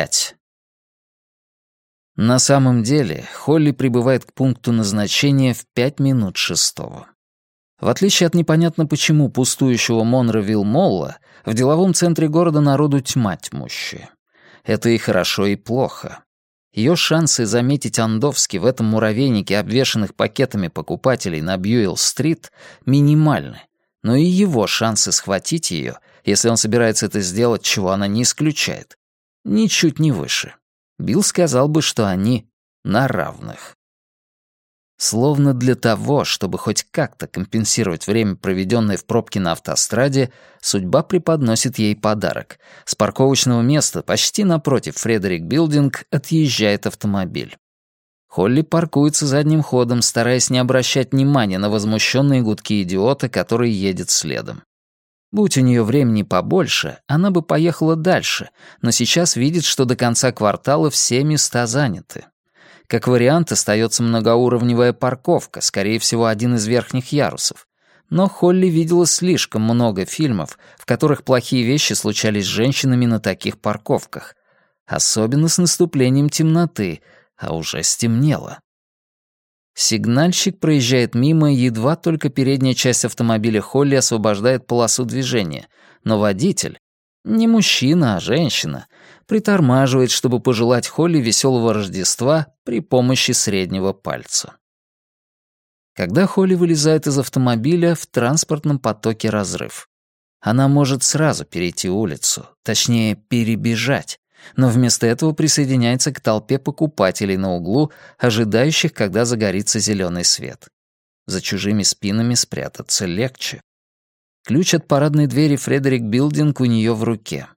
Пять. На самом деле, Холли прибывает к пункту назначения в пять минут шестого. В отличие от непонятно почему пустующего Монровилл Молла, в деловом центре города народу тьма тьмущая. Это и хорошо, и плохо. Ее шансы заметить Андовски в этом муравейнике, обвешанных пакетами покупателей на Бьюэлл-стрит, минимальны. Но и его шансы схватить ее, если он собирается это сделать, чего она не исключает, ничуть не выше. Билл сказал бы, что они на равных. Словно для того, чтобы хоть как-то компенсировать время, проведенное в пробке на автостраде, судьба преподносит ей подарок. С парковочного места, почти напротив Фредерик Билдинг, отъезжает автомобиль. Холли паркуется задним ходом, стараясь не обращать внимания на возмущенные гудки идиота, который едет следом. Будь у нее времени побольше, она бы поехала дальше, но сейчас видит, что до конца квартала все места заняты. Как вариант, остается многоуровневая парковка, скорее всего, один из верхних ярусов. Но Холли видела слишком много фильмов, в которых плохие вещи случались с женщинами на таких парковках. Особенно с наступлением темноты, а уже стемнело. Сигнальщик проезжает мимо, едва только передняя часть автомобиля Холли освобождает полосу движения, но водитель, не мужчина, а женщина, притормаживает, чтобы пожелать Холли веселого Рождества при помощи среднего пальца. Когда Холли вылезает из автомобиля, в транспортном потоке разрыв. Она может сразу перейти улицу, точнее, перебежать, но вместо этого присоединяется к толпе покупателей на углу, ожидающих, когда загорится зеленый свет. За чужими спинами спрятаться легче. Ключ от парадной двери Фредерик Билдинг у нее в руке.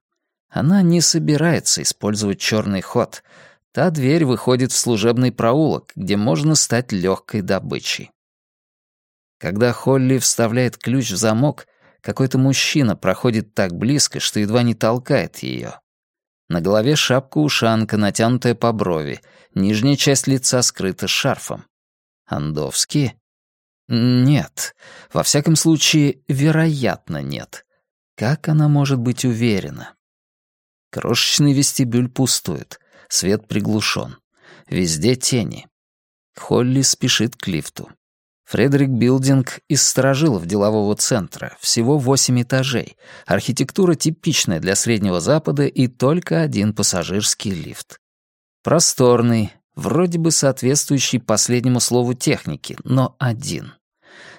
Она не собирается использовать черный ход. Та дверь выходит в служебный проулок, где можно стать легкой добычей. Когда Холли вставляет ключ в замок, какой-то мужчина проходит так близко, что едва не толкает ее. На голове шапка-ушанка, натянутая по брови, нижняя часть лица скрыта шарфом. Андовский? Нет. Во всяком случае, вероятно, нет. Как она может быть уверена? Крошечный вестибюль пустует. Свет приглушен. Везде тени. Холли спешит к лифту. Фредерик Билдинг из сторожилов делового центра, всего восемь этажей, архитектура типичная для Среднего Запада и только один пассажирский лифт. Просторный, вроде бы соответствующий последнему слову техники, но один.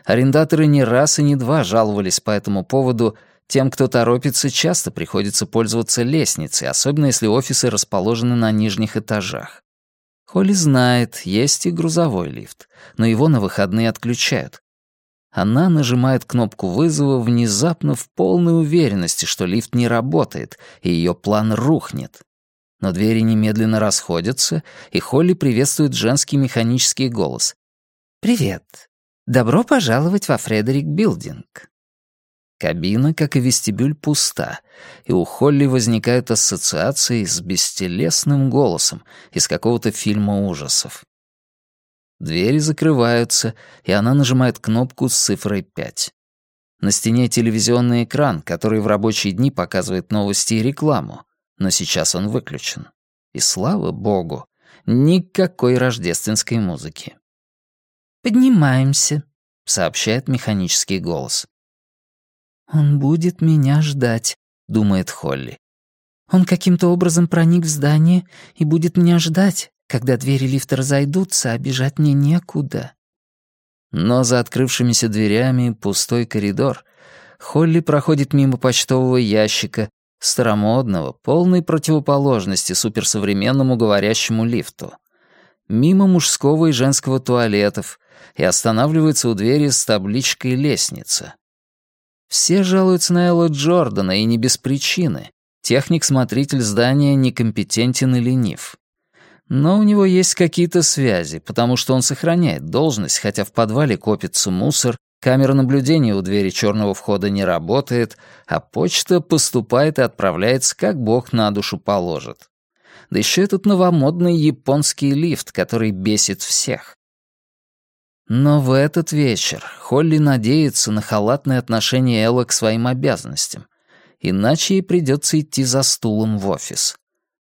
Арендаторы не раз и не два жаловались по этому поводу, тем, кто торопится, часто приходится пользоваться лестницей, особенно если офисы расположены на нижних этажах. Холли знает, есть и грузовой лифт, но его на выходные отключают. Она нажимает кнопку вызова внезапно в полной уверенности, что лифт не работает, и ее план рухнет. Но двери немедленно расходятся, и Холли приветствует женский механический голос. «Привет. Добро пожаловать во Фредерик Билдинг». Кабина, как и вестибюль, пуста, и у Холли возникают ассоциации с бестелесным голосом из какого-то фильма ужасов. Двери закрываются, и она нажимает кнопку с цифрой 5. На стене телевизионный экран, который в рабочие дни показывает новости и рекламу, но сейчас он выключен. И слава богу, никакой рождественской музыки. «Поднимаемся», — сообщает механический голос. «Он будет меня ждать», — думает Холли. «Он каким-то образом проник в здание и будет меня ждать, когда двери лифта разойдутся, а бежать мне некуда». Но за открывшимися дверями пустой коридор. Холли проходит мимо почтового ящика, старомодного, полной противоположности суперсовременному говорящему лифту. Мимо мужского и женского туалетов и останавливается у двери с табличкой «Лестница». Все жалуются на Элла Джордана, и не без причины. Техник-смотритель здания некомпетентен и ленив. Но у него есть какие-то связи, потому что он сохраняет должность, хотя в подвале копится мусор, камера наблюдения у двери черного входа не работает, а почта поступает и отправляется, как бог на душу положит. Да еще этот новомодный японский лифт, который бесит всех. Но в этот вечер Холли надеется на халатное отношение Элла к своим обязанностям, иначе ей придется идти за стулом в офис.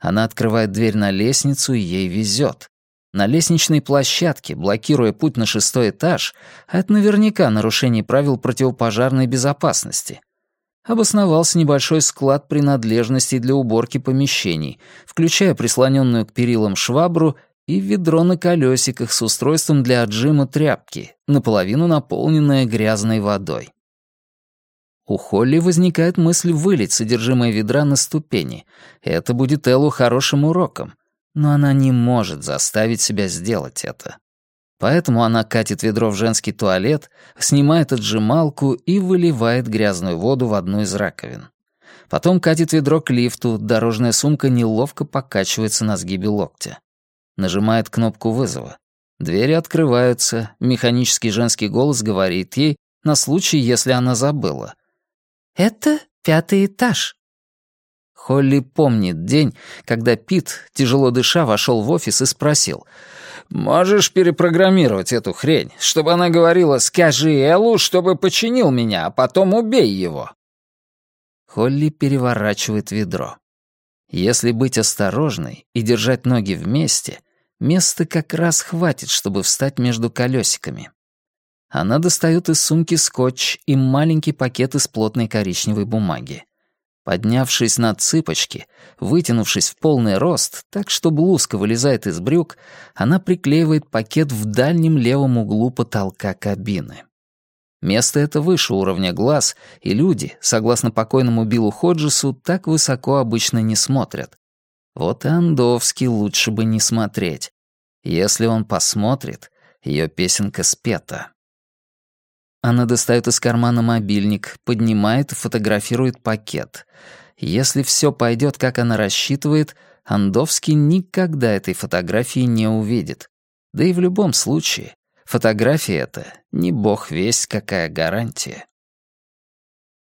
Она открывает дверь на лестницу, и ей везет. На лестничной площадке, блокируя путь на шестой этаж, а это наверняка нарушение правил противопожарной безопасности, обосновался небольшой склад принадлежностей для уборки помещений, включая прислоненную к перилам швабру и ведро на колесиках с устройством для отжима тряпки, наполовину наполненное грязной водой. У Холли возникает мысль вылить содержимое ведра на ступени. Это будет Эллу хорошим уроком. Но она не может заставить себя сделать это. Поэтому она катит ведро в женский туалет, снимает отжималку и выливает грязную воду в одну из раковин. Потом катит ведро к лифту, дорожная сумка неловко покачивается на сгибе локтя. Нажимает кнопку вызова. Двери открываются, механический женский голос говорит ей, на случай, если она забыла. «Это пятый этаж». Холли помнит день, когда Пит, тяжело дыша, вошел в офис и спросил — Можешь перепрограммировать эту хрень, чтобы она говорила «Скажи Эллу, чтобы починил меня, а потом убей его». Холли переворачивает ведро. Если быть осторожной и держать ноги вместе, места как раз хватит, чтобы встать между колесиками. Она достает из сумки скотч и маленький пакет из плотной коричневой бумаги. Поднявшись на цыпочки, вытянувшись в полный рост, так что блузка вылезает из брюк, она приклеивает пакет в дальнем левом углу потолка кабины. Место это выше уровня глаз, и люди, согласно покойному Биллу Ходжесу, так высоко обычно не смотрят. Вот и Андовский лучше бы не смотреть. Если он посмотрит, ее песенка спета. Она достает из кармана мобильник, поднимает и фотографирует пакет. Если все пойдет, как она рассчитывает, Андовский никогда этой фотографии не увидит. Да и в любом случае, фотография эта не бог весть какая гарантия.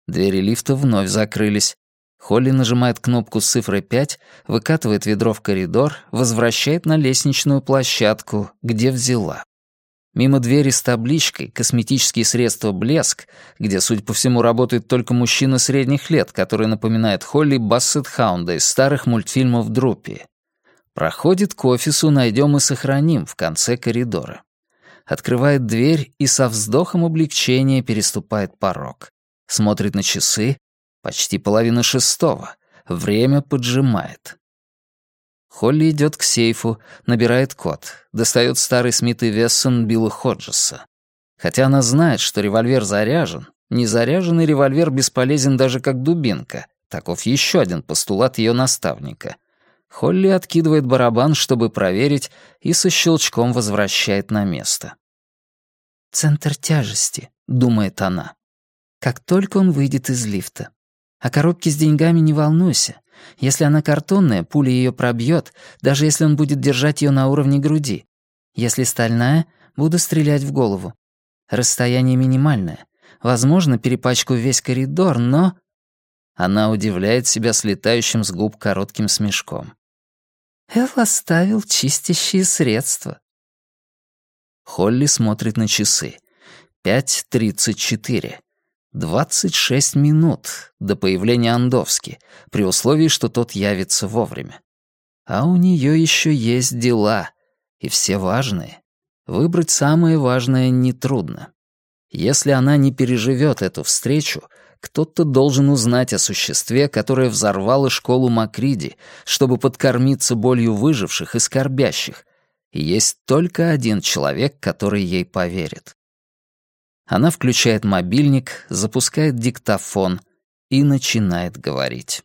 Двери лифта вновь закрылись. Холли нажимает кнопку с цифрой 5, выкатывает ведро в коридор, возвращает на лестничную площадку, где взяла. Мимо двери с табличкой «Косметические средства «Блеск», где, судя по всему, работает только мужчина средних лет, который напоминает Холли Бассет Хаунда из старых мультфильмов Друппи. Проходит к офису «Найдем и сохраним» в конце коридора. Открывает дверь и со вздохом облегчения переступает порог. Смотрит на часы. Почти половина шестого. Время поджимает. Холли идет к сейфу, набирает код, достает старый Смит и Вессон Билла Ходжеса. Хотя она знает, что револьвер заряжен, незаряженный револьвер бесполезен даже как дубинка. Таков еще один постулат ее наставника. Холли откидывает барабан, чтобы проверить, и со щелчком возвращает на место. «Центр тяжести», — думает она. «Как только он выйдет из лифта. О коробке с деньгами не волнуйся. Если она картонная, пуля ее пробьет, даже если он будет держать ее на уровне груди. Если стальная, буду стрелять в голову. Расстояние минимальное. Возможно, перепачкаю весь коридор, но... Она удивляет себя слетающим с губ коротким смешком. Эл оставил чистящие средства. Холли смотрит на часы. Пять тридцать четыре. 26 минут до появления Андовски, при условии, что тот явится вовремя. А у нее еще есть дела, и все важные. Выбрать самое важное нетрудно. Если она не переживет эту встречу, кто-то должен узнать о существе, которое взорвало школу Макриди, чтобы подкормиться болью выживших и скорбящих. И есть только один человек, который ей поверит. Она включает мобильник, запускает диктофон и начинает говорить.